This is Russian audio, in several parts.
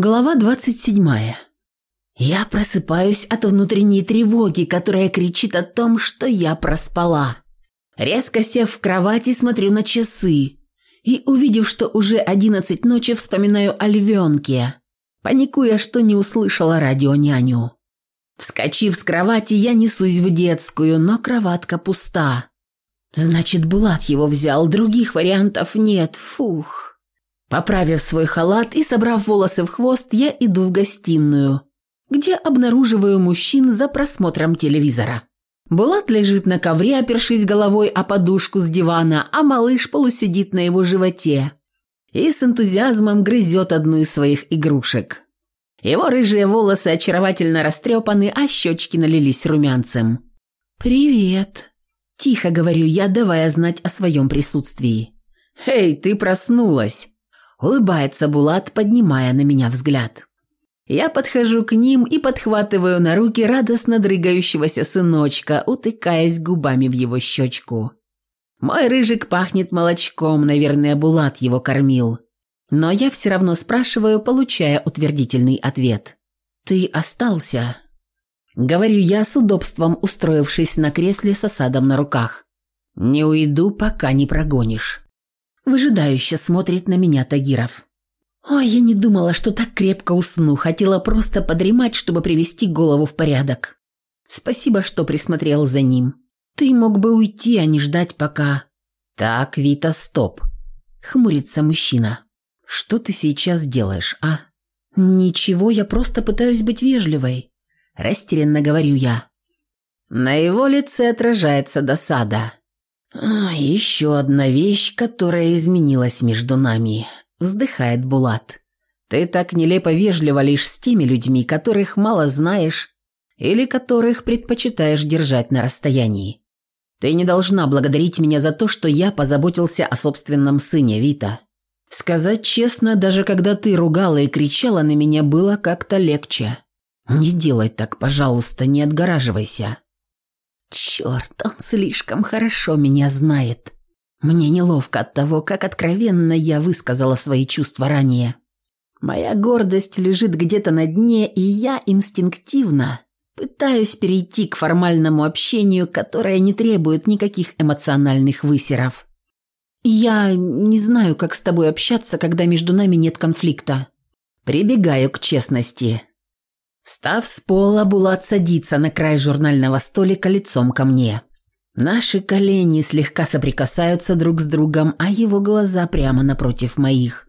Глава 27. Я просыпаюсь от внутренней тревоги, которая кричит о том, что я проспала. Резко сев в кровати, смотрю на часы и, увидев, что уже одиннадцать ночи, вспоминаю о львенке, паникуя, что не услышала радионяню. Вскочив с кровати, я несусь в детскую, но кроватка пуста. Значит, Булат его взял, других вариантов нет, фух. Поправив свой халат и собрав волосы в хвост, я иду в гостиную, где обнаруживаю мужчин за просмотром телевизора. Булат лежит на ковре, опершись головой о подушку с дивана, а малыш полусидит на его животе и с энтузиазмом грызет одну из своих игрушек. Его рыжие волосы очаровательно растрепаны, а щечки налились румянцем. «Привет», – тихо говорю я, давая знать о своем присутствии. «Эй, ты проснулась!» Улыбается Булат, поднимая на меня взгляд. Я подхожу к ним и подхватываю на руки радостно дрыгающегося сыночка, утыкаясь губами в его щечку. Мой рыжик пахнет молочком, наверное, Булат его кормил. Но я все равно спрашиваю, получая утвердительный ответ. «Ты остался?» Говорю я с удобством, устроившись на кресле с осадом на руках. «Не уйду, пока не прогонишь». Выжидающе смотрит на меня Тагиров. Ой, я не думала, что так крепко усну. Хотела просто подремать, чтобы привести голову в порядок. Спасибо, что присмотрел за ним. Ты мог бы уйти, а не ждать пока. Так, Вита, стоп. Хмурится мужчина. Что ты сейчас делаешь, а? Ничего, я просто пытаюсь быть вежливой. Растерянно говорю я. На его лице отражается досада. А, «Еще одна вещь, которая изменилась между нами», – вздыхает Булат. «Ты так нелепо вежлива лишь с теми людьми, которых мало знаешь или которых предпочитаешь держать на расстоянии. Ты не должна благодарить меня за то, что я позаботился о собственном сыне, Вита. Сказать честно, даже когда ты ругала и кричала на меня, было как-то легче. Не делай так, пожалуйста, не отгораживайся». Черт, он слишком хорошо меня знает. Мне неловко от того, как откровенно я высказала свои чувства ранее. Моя гордость лежит где-то на дне, и я инстинктивно пытаюсь перейти к формальному общению, которое не требует никаких эмоциональных высеров. Я не знаю, как с тобой общаться, когда между нами нет конфликта. Прибегаю к честности. Встав с пола, Булат садится на край журнального столика лицом ко мне. Наши колени слегка соприкасаются друг с другом, а его глаза прямо напротив моих.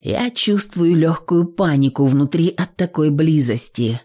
Я чувствую легкую панику внутри от такой близости,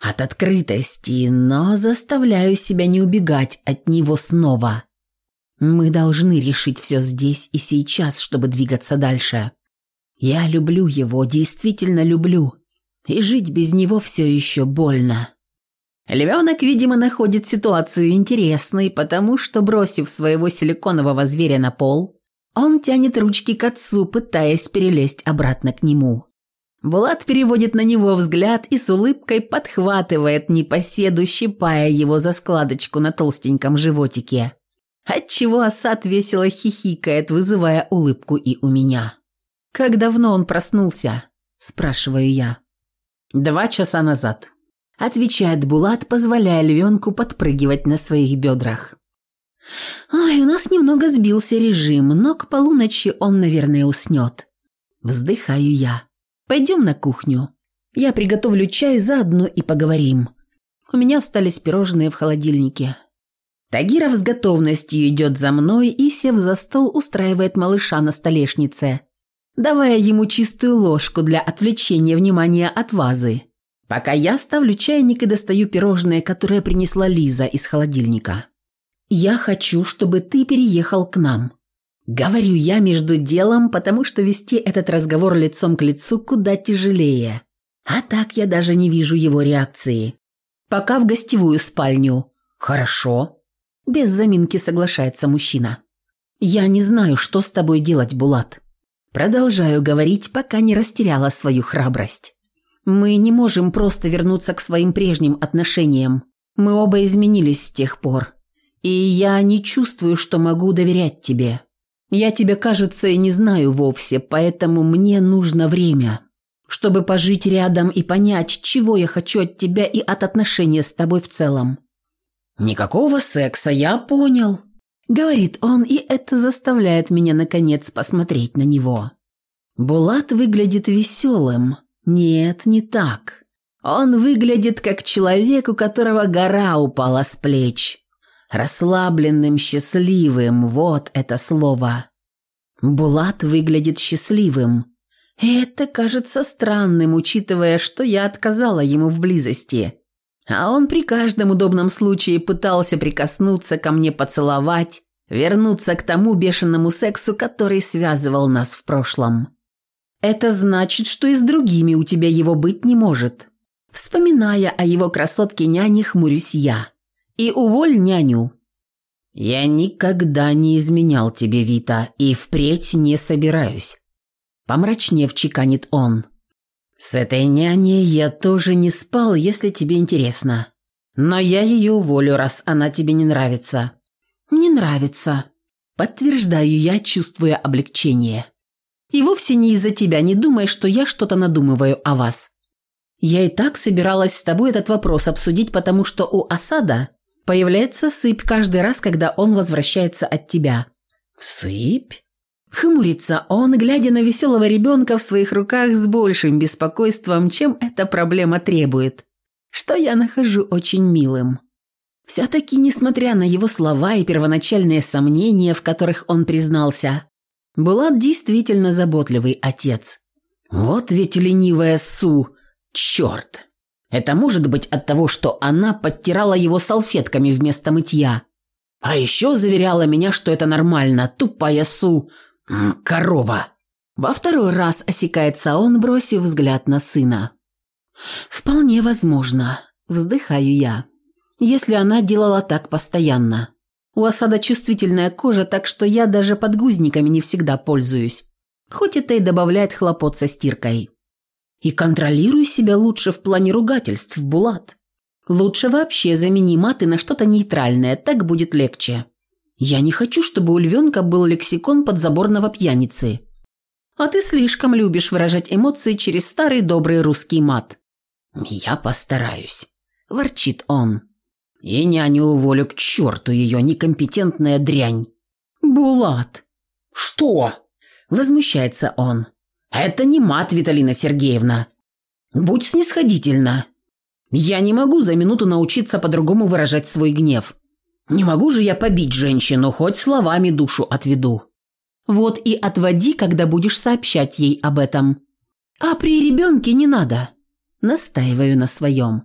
от открытости, но заставляю себя не убегать от него снова. Мы должны решить все здесь и сейчас, чтобы двигаться дальше. Я люблю его, действительно люблю и жить без него все еще больно. Львенок, видимо, находит ситуацию интересной, потому что, бросив своего силиконового зверя на пол, он тянет ручки к отцу, пытаясь перелезть обратно к нему. Булат переводит на него взгляд и с улыбкой подхватывает непоседу, щипая его за складочку на толстеньком животике. Отчего Асад весело хихикает, вызывая улыбку и у меня. «Как давно он проснулся?» – спрашиваю я. «Два часа назад», – отвечает Булат, позволяя львенку подпрыгивать на своих бедрах. «Ой, у нас немного сбился режим, но к полуночи он, наверное, уснет». Вздыхаю я. «Пойдем на кухню. Я приготовлю чай заодно и поговорим. У меня остались пирожные в холодильнике». Тагиров с готовностью идет за мной и, сев за стол, устраивает малыша на столешнице – давая ему чистую ложку для отвлечения внимания от вазы, пока я ставлю чайник и достаю пирожное, которое принесла Лиза из холодильника. «Я хочу, чтобы ты переехал к нам». Говорю я между делом, потому что вести этот разговор лицом к лицу куда тяжелее. А так я даже не вижу его реакции. Пока в гостевую спальню. Хорошо. Без заминки соглашается мужчина. Я не знаю, что с тобой делать, Булат. Продолжаю говорить, пока не растеряла свою храбрость. Мы не можем просто вернуться к своим прежним отношениям. Мы оба изменились с тех пор. И я не чувствую, что могу доверять тебе. Я тебя, кажется, и не знаю вовсе, поэтому мне нужно время. чтобы пожить рядом и понять, чего я хочу от тебя и от отношения с тобой в целом». «Никакого секса, я понял», — говорит он, и это заставляет меня, наконец, посмотреть на него. Булат выглядит веселым. Нет, не так. Он выглядит как человек, у которого гора упала с плеч. Расслабленным, счастливым, вот это слово. Булат выглядит счастливым. Это кажется странным, учитывая, что я отказала ему в близости. А он при каждом удобном случае пытался прикоснуться ко мне, поцеловать, вернуться к тому бешеному сексу, который связывал нас в прошлом. Это значит, что и с другими у тебя его быть не может. Вспоминая о его красотке няне, хмурюсь я. И уволь няню. Я никогда не изменял тебе, Вита, и впредь не собираюсь. Помрачнев чеканит он. С этой няней я тоже не спал, если тебе интересно. Но я ее уволю, раз она тебе не нравится. Не нравится. Подтверждаю я, чувствуя облегчение. И вовсе не из-за тебя, не думай, что я что-то надумываю о вас. Я и так собиралась с тобой этот вопрос обсудить, потому что у Асада появляется сыпь каждый раз, когда он возвращается от тебя. Сыпь? Хмурится он, глядя на веселого ребенка в своих руках с большим беспокойством, чем эта проблема требует, что я нахожу очень милым. Все-таки, несмотря на его слова и первоначальные сомнения, в которых он признался, Булат действительно заботливый отец. Вот ведь ленивая Су. Черт. Это может быть от того, что она подтирала его салфетками вместо мытья. А еще заверяла меня, что это нормально. Тупая Су. Корова. Во второй раз осекается он, бросив взгляд на сына. «Вполне возможно», – вздыхаю я. «Если она делала так постоянно». У осада чувствительная кожа, так что я даже подгузниками не всегда пользуюсь. Хоть это и добавляет хлопот со стиркой. И контролирую себя лучше в плане ругательств, Булат. Лучше вообще замени маты на что-то нейтральное, так будет легче. Я не хочу, чтобы у львенка был лексикон подзаборного пьяницы. А ты слишком любишь выражать эмоции через старый добрый русский мат. Я постараюсь, ворчит он. И няню уволю к черту ее некомпетентная дрянь. Булат. Что? Возмущается он. Это не мат, Виталина Сергеевна. Будь снисходительна. Я не могу за минуту научиться по-другому выражать свой гнев. Не могу же я побить женщину, хоть словами душу отведу. Вот и отводи, когда будешь сообщать ей об этом. А при ребенке не надо. Настаиваю на своем.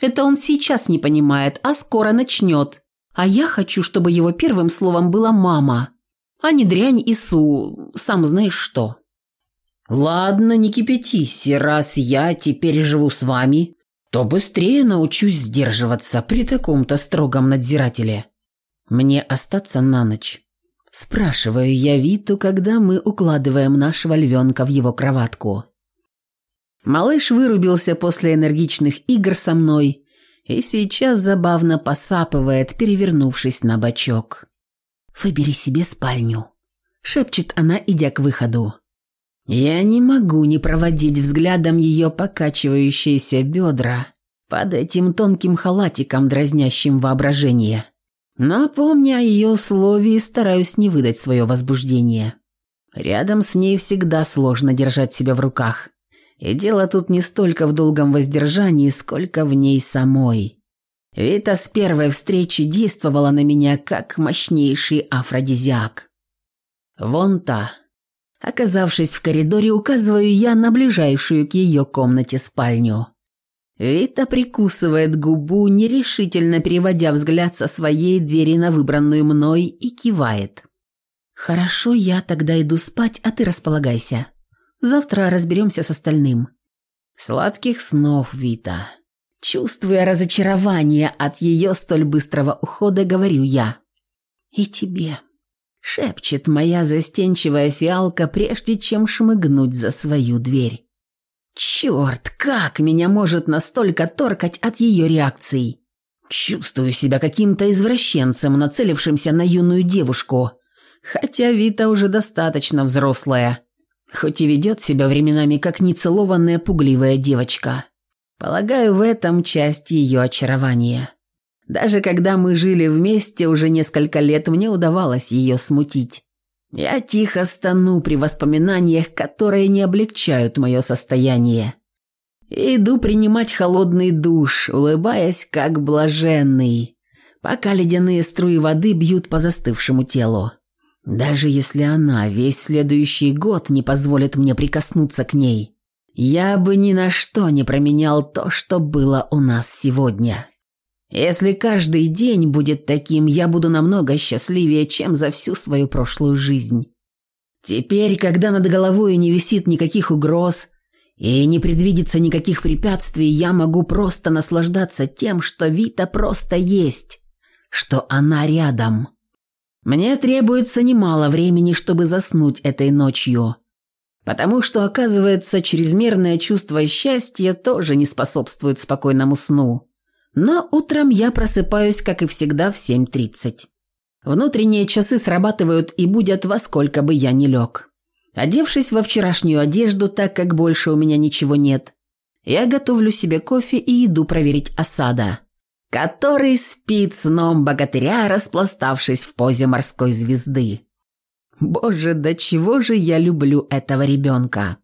Это он сейчас не понимает, а скоро начнет. А я хочу, чтобы его первым словом была «мама», а не дрянь и су, сам знаешь что. Ладно, не кипятись, раз я теперь живу с вами, то быстрее научусь сдерживаться при таком-то строгом надзирателе. Мне остаться на ночь. Спрашиваю я Виту, когда мы укладываем нашего львенка в его кроватку. Малыш вырубился после энергичных игр со мной и сейчас забавно посапывает, перевернувшись на бочок. «Выбери себе спальню», – шепчет она, идя к выходу. Я не могу не проводить взглядом ее покачивающиеся бедра под этим тонким халатиком, дразнящим воображение. Но, помня о ее условии, стараюсь не выдать свое возбуждение. Рядом с ней всегда сложно держать себя в руках. И дело тут не столько в долгом воздержании, сколько в ней самой. Вита с первой встречи действовала на меня как мощнейший афродизиак. Вон та. Оказавшись в коридоре, указываю я на ближайшую к ее комнате спальню. Вита прикусывает губу, нерешительно переводя взгляд со своей двери на выбранную мной и кивает. «Хорошо, я тогда иду спать, а ты располагайся. Завтра разберемся с остальным. Сладких снов, Вита. Чувствуя разочарование от ее столь быстрого ухода, говорю я. И тебе. Шепчет моя застенчивая фиалка, прежде чем шмыгнуть за свою дверь. Черт, как меня может настолько торкать от ее реакций. Чувствую себя каким-то извращенцем, нацелившимся на юную девушку, хотя Вита уже достаточно взрослая Хоть и ведет себя временами как нецелованная пугливая девочка. Полагаю, в этом часть ее очарования. Даже когда мы жили вместе уже несколько лет, мне удавалось ее смутить. Я тихо стану при воспоминаниях, которые не облегчают мое состояние. Иду принимать холодный душ, улыбаясь как блаженный, пока ледяные струи воды бьют по застывшему телу. Даже если она весь следующий год не позволит мне прикоснуться к ней, я бы ни на что не променял то, что было у нас сегодня. Если каждый день будет таким, я буду намного счастливее, чем за всю свою прошлую жизнь. Теперь, когда над головой не висит никаких угроз и не предвидится никаких препятствий, я могу просто наслаждаться тем, что Вита просто есть, что она рядом. Мне требуется немало времени, чтобы заснуть этой ночью, потому что, оказывается, чрезмерное чувство счастья тоже не способствует спокойному сну. Но утром я просыпаюсь, как и всегда, в 7.30. Внутренние часы срабатывают и будят во сколько бы я ни лег. Одевшись во вчерашнюю одежду, так как больше у меня ничего нет, я готовлю себе кофе и иду проверить осада, который спит сном богатыря, распластавшись в позе морской звезды. Боже, до чего же я люблю этого ребенка.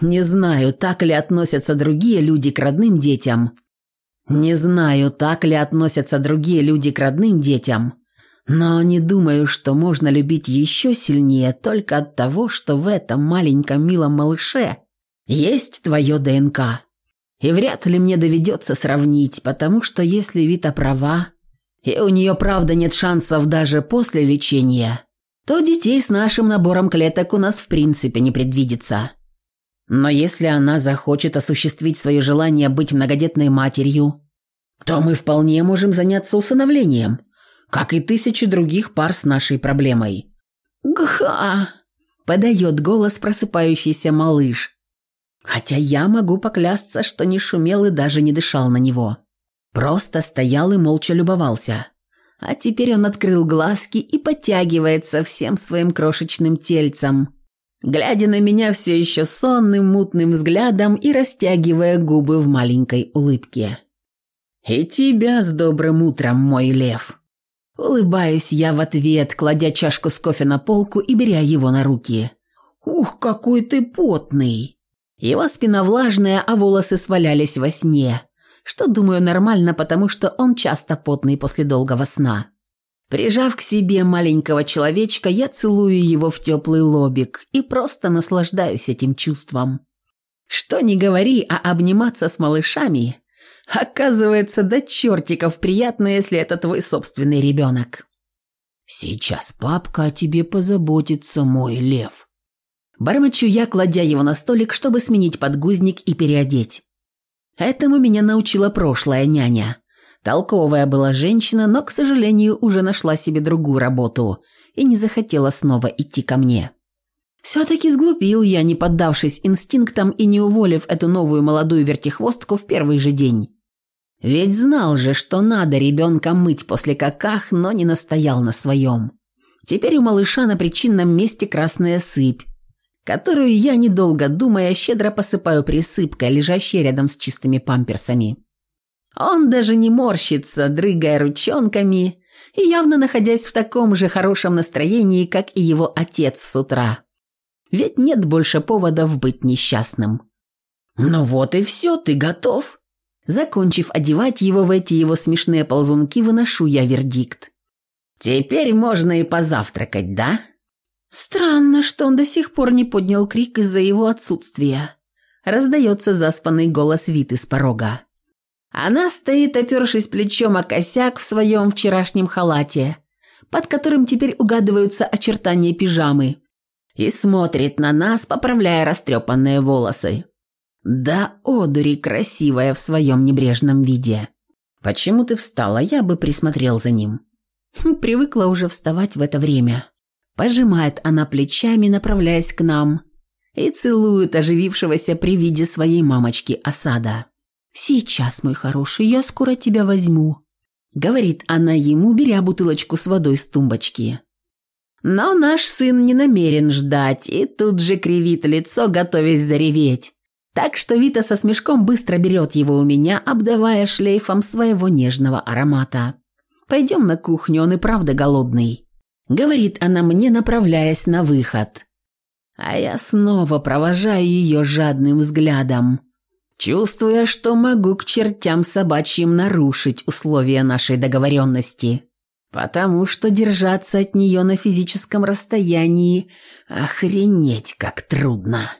Не знаю, так ли относятся другие люди к родным детям, не знаю, так ли относятся другие люди к родным детям, но не думаю, что можно любить еще сильнее только от того, что в этом маленьком милом малыше есть твое ДНК. И вряд ли мне доведется сравнить, потому что если Вита права, и у нее правда нет шансов даже после лечения, то детей с нашим набором клеток у нас в принципе не предвидится. Но если она захочет осуществить свое желание быть многодетной матерью, то мы вполне можем заняться усыновлением, как и тысячи других пар с нашей проблемой. «Гха!» – подает голос просыпающийся малыш. Хотя я могу поклясться, что не шумел и даже не дышал на него. Просто стоял и молча любовался. А теперь он открыл глазки и подтягивается всем своим крошечным тельцем, глядя на меня все еще сонным мутным взглядом и растягивая губы в маленькой улыбке. «И тебя с добрым утром, мой лев!» Улыбаюсь я в ответ, кладя чашку с кофе на полку и беря его на руки. «Ух, какой ты потный!» Его спина влажная, а волосы свалялись во сне, что, думаю, нормально, потому что он часто потный после долгого сна. Прижав к себе маленького человечка, я целую его в теплый лобик и просто наслаждаюсь этим чувством. Что ни говори, а обниматься с малышами оказывается до чертиков приятно, если это твой собственный ребенок. Сейчас папка о тебе позаботится, мой лев. Бормочу я, кладя его на столик, чтобы сменить подгузник и переодеть. Этому меня научила прошлая няня. Толковая была женщина, но, к сожалению, уже нашла себе другую работу и не захотела снова идти ко мне. Все-таки сглупил я, не поддавшись инстинктам и не уволив эту новую молодую вертихвостку в первый же день. Ведь знал же, что надо ребенка мыть после каках, но не настоял на своем. Теперь у малыша на причинном месте красная сыпь, которую я, недолго думая, щедро посыпаю присыпкой, лежащей рядом с чистыми памперсами. Он даже не морщится, дрыгая ручонками и явно находясь в таком же хорошем настроении, как и его отец с утра. Ведь нет больше поводов быть несчастным. «Ну вот и все, ты готов». Закончив одевать его в эти его смешные ползунки, выношу я вердикт. «Теперь можно и позавтракать, да?» Странно, что он до сих пор не поднял крик из-за его отсутствия. Раздается заспанный голос Виты с порога. Она стоит, опершись плечом о косяк в своем вчерашнем халате, под которым теперь угадываются очертания пижамы, и смотрит на нас, поправляя растрепанные волосы. Да, одури красивая в своем небрежном виде. Почему ты встала? Я бы присмотрел за ним. Хм, привыкла уже вставать в это время. Пожимает она плечами, направляясь к нам, и целует оживившегося при виде своей мамочки осада. «Сейчас, мой хороший, я скоро тебя возьму», — говорит она ему, беря бутылочку с водой с тумбочки. Но наш сын не намерен ждать и тут же кривит лицо, готовясь зареветь. Так что Вита со смешком быстро берет его у меня, обдавая шлейфом своего нежного аромата. «Пойдем на кухню, он и правда голодный», — говорит она мне, направляясь на выход. А я снова провожаю ее жадным взглядом, чувствуя, что могу к чертям собачьим нарушить условия нашей договоренности, потому что держаться от нее на физическом расстоянии охренеть как трудно.